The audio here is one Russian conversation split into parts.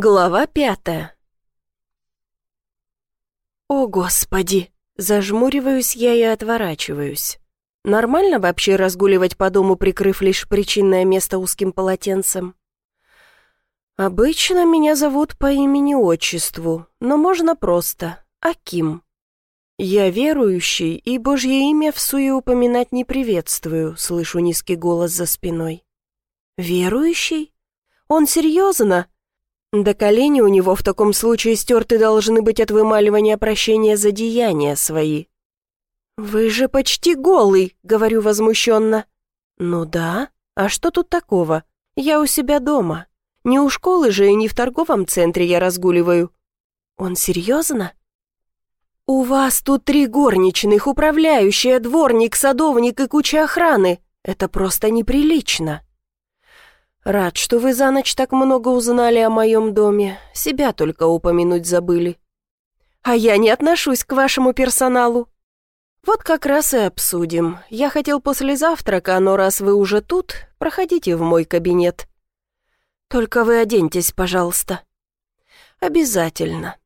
Глава пятая. О, Господи! Зажмуриваюсь я и отворачиваюсь. Нормально вообще разгуливать по дому, прикрыв лишь причинное место узким полотенцем? Обычно меня зовут по имени-отчеству, но можно просто Аким. Я верующий, и Божье имя в суе упоминать не приветствую, слышу низкий голос за спиной. Верующий? Он серьезно? Да колени у него в таком случае стерты должны быть от вымаливания прощения за деяния свои. «Вы же почти голый», — говорю возмущенно. «Ну да, а что тут такого? Я у себя дома. Не у школы же и не в торговом центре я разгуливаю». «Он серьезно?» «У вас тут три горничных, управляющая, дворник, садовник и куча охраны. Это просто неприлично». «Рад, что вы за ночь так много узнали о моем доме. Себя только упомянуть забыли». «А я не отношусь к вашему персоналу». «Вот как раз и обсудим. Я хотел после завтрака, но раз вы уже тут, проходите в мой кабинет». «Только вы оденьтесь, пожалуйста». «Обязательно».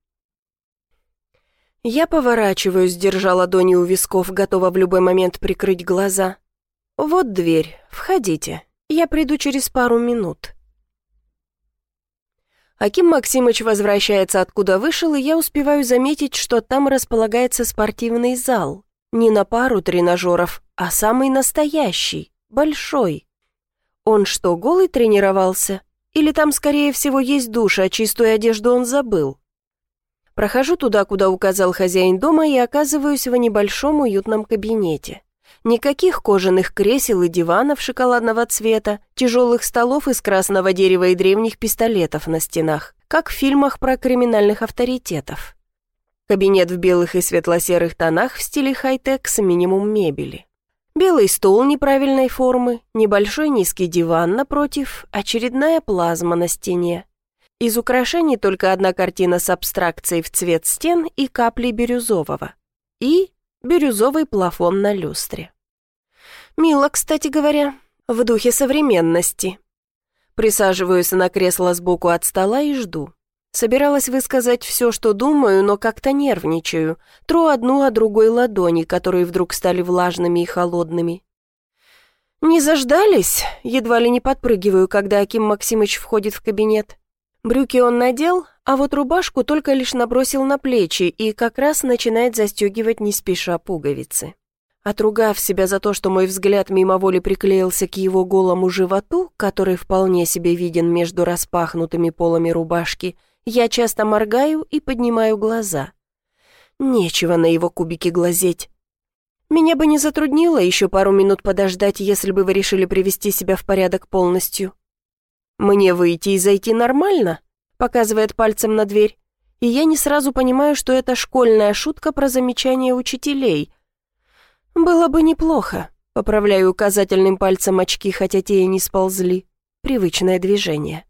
Я поворачиваюсь, держа ладони у висков, готова в любой момент прикрыть глаза. «Вот дверь. Входите». Я приду через пару минут». Аким Максимыч возвращается откуда вышел, и я успеваю заметить, что там располагается спортивный зал. Не на пару тренажеров, а самый настоящий, большой. Он что, голый тренировался? Или там, скорее всего, есть душ, а чистую одежду он забыл? Прохожу туда, куда указал хозяин дома, и оказываюсь в небольшом уютном кабинете. Никаких кожаных кресел и диванов шоколадного цвета, тяжелых столов из красного дерева и древних пистолетов на стенах, как в фильмах про криминальных авторитетов. Кабинет в белых и светло-серых тонах в стиле хай-тек с минимум мебели. Белый стол неправильной формы, небольшой низкий диван напротив, очередная плазма на стене. Из украшений только одна картина с абстракцией в цвет стен и капли бирюзового. И бирюзовый плафон на люстре. Мило, кстати говоря, в духе современности. Присаживаюсь на кресло сбоку от стола и жду. Собиралась высказать все, что думаю, но как-то нервничаю. Тру одну о другой ладони, которые вдруг стали влажными и холодными. «Не заждались?» Едва ли не подпрыгиваю, когда Аким Максимыч входит в кабинет. Брюки он надел, а вот рубашку только лишь набросил на плечи и как раз начинает застегивать не спеша пуговицы. Отругав себя за то, что мой взгляд мимо воли приклеился к его голому животу, который вполне себе виден между распахнутыми полами рубашки, я часто моргаю и поднимаю глаза. Нечего на его кубики глазеть. Меня бы не затруднило еще пару минут подождать, если бы вы решили привести себя в порядок полностью. «Мне выйти и зайти нормально?» Показывает пальцем на дверь. И я не сразу понимаю, что это школьная шутка про замечание учителей. «Было бы неплохо», — поправляю указательным пальцем очки, хотя те и не сползли. Привычное движение.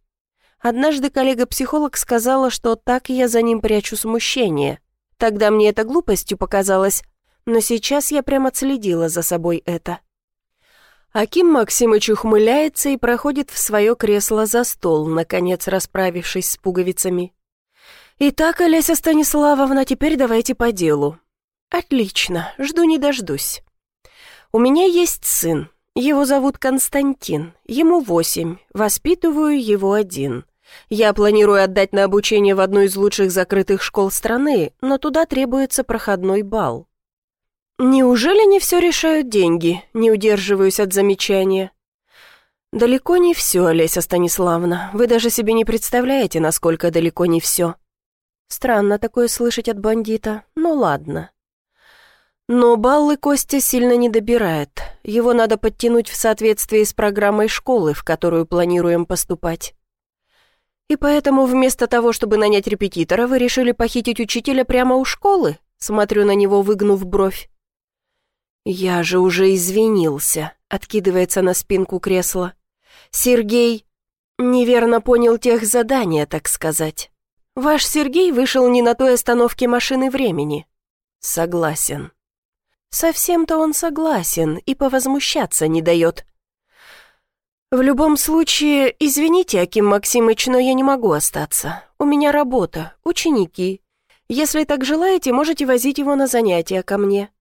Однажды коллега-психолог сказала, что так я за ним прячу смущение. Тогда мне это глупостью показалось, но сейчас я прямо следила за собой это. Аким Максимыч ухмыляется и проходит в свое кресло за стол, наконец расправившись с пуговицами. «Итак, Олеся Станиславовна, теперь давайте по делу». «Отлично, жду не дождусь. У меня есть сын, его зовут Константин, ему восемь, воспитываю его один». Я планирую отдать на обучение в одну из лучших закрытых школ страны, но туда требуется проходной балл. Неужели не все решают деньги? Не удерживаюсь от замечания. Далеко не все, Олеся Станиславна. Вы даже себе не представляете, насколько далеко не все. Странно такое слышать от бандита, ну ладно. Но баллы Костя сильно не добирает. Его надо подтянуть в соответствии с программой школы, в которую планируем поступать. И поэтому вместо того, чтобы нанять репетитора, вы решили похитить учителя прямо у школы? Смотрю на него, выгнув бровь. «Я же уже извинился», — откидывается на спинку кресла. «Сергей неверно понял тех задания, так сказать. Ваш Сергей вышел не на той остановке машины времени». «Согласен». «Совсем-то он согласен и повозмущаться не дает». «В любом случае, извините, Аким Максимыч, но я не могу остаться. У меня работа, ученики. Если так желаете, можете возить его на занятия ко мне».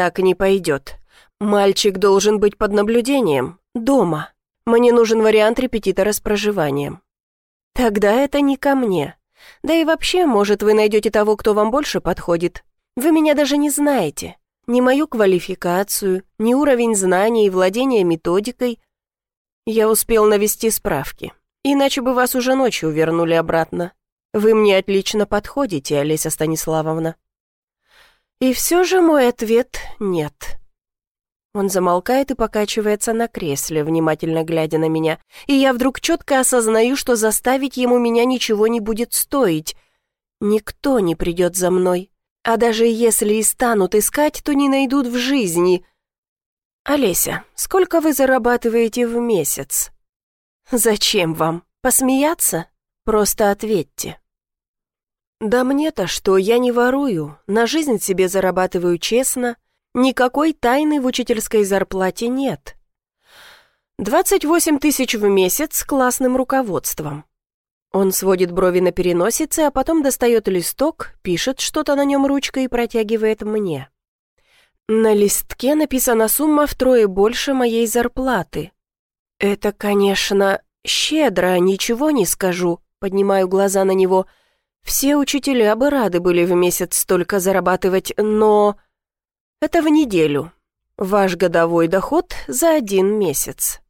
«Так не пойдет. Мальчик должен быть под наблюдением, дома. Мне нужен вариант репетитора с проживанием». «Тогда это не ко мне. Да и вообще, может, вы найдете того, кто вам больше подходит. Вы меня даже не знаете. Ни мою квалификацию, ни уровень знаний и владения методикой. Я успел навести справки. Иначе бы вас уже ночью вернули обратно. Вы мне отлично подходите, Олеся Станиславовна. И все же мой ответ — нет. Он замолкает и покачивается на кресле, внимательно глядя на меня, и я вдруг четко осознаю, что заставить ему меня ничего не будет стоить. Никто не придет за мной. А даже если и станут искать, то не найдут в жизни. «Олеся, сколько вы зарабатываете в месяц?» «Зачем вам? Посмеяться? Просто ответьте». «Да мне-то что, я не ворую, на жизнь себе зарабатываю честно, никакой тайны в учительской зарплате нет. 28 тысяч в месяц с классным руководством. Он сводит брови на переносице, а потом достает листок, пишет что-то на нем ручкой и протягивает мне. На листке написана сумма втрое больше моей зарплаты. Это, конечно, щедро, ничего не скажу, поднимаю глаза на него. Все учителя бы рады были в месяц столько зарабатывать, но... Это в неделю. Ваш годовой доход за один месяц.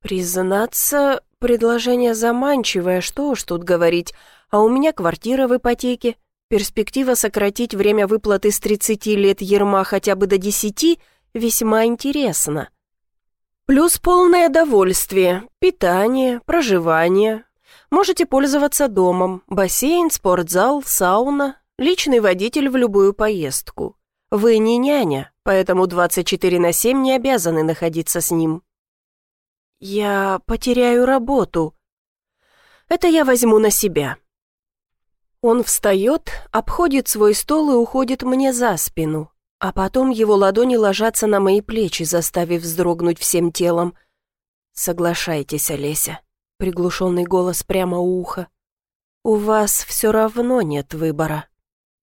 Признаться, Предложение заманчивое, что уж тут говорить, а у меня квартира в ипотеке. Перспектива сократить время выплаты с 30 лет Ерма хотя бы до 10 весьма интересна. Плюс полное довольствие, питание, проживание. Можете пользоваться домом, бассейн, спортзал, сауна, личный водитель в любую поездку. Вы не няня, поэтому 24 на 7 не обязаны находиться с ним. «Я потеряю работу. Это я возьму на себя». Он встает, обходит свой стол и уходит мне за спину, а потом его ладони ложатся на мои плечи, заставив вздрогнуть всем телом. «Соглашайтесь, Олеся», — приглушенный голос прямо у уха. «У вас все равно нет выбора».